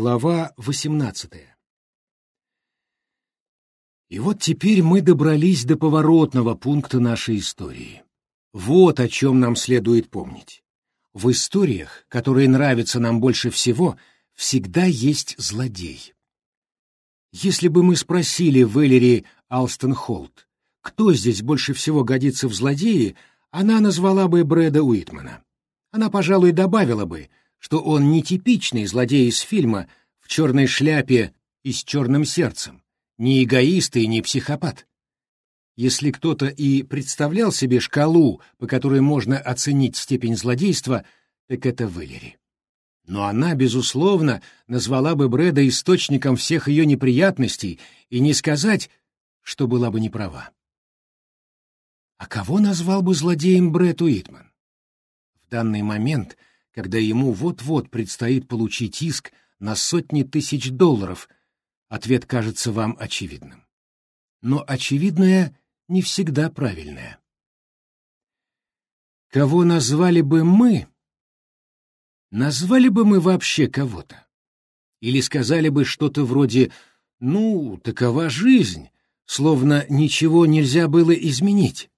Глава 18 И вот теперь мы добрались до поворотного пункта нашей истории. Вот о чем нам следует помнить. В историях, которые нравятся нам больше всего, всегда есть злодей. Если бы мы спросили Вэлери Алстон Холт, кто здесь больше всего годится в злодеи, она назвала бы Брэда Уитмана. Она, пожалуй, добавила бы, что он не типичный злодей из фильма в черной шляпе и с черным сердцем, не эгоист и не психопат. Если кто-то и представлял себе шкалу, по которой можно оценить степень злодейства, так это Вэлери. Но она, безусловно, назвала бы Брэда источником всех ее неприятностей и не сказать, что была бы неправа. А кого назвал бы злодеем Брэд Уитман? В данный момент — когда ему вот-вот предстоит получить иск на сотни тысяч долларов, ответ кажется вам очевидным. Но очевидное не всегда правильное. Кого назвали бы мы? Назвали бы мы вообще кого-то? Или сказали бы что-то вроде «ну, такова жизнь», словно ничего нельзя было изменить?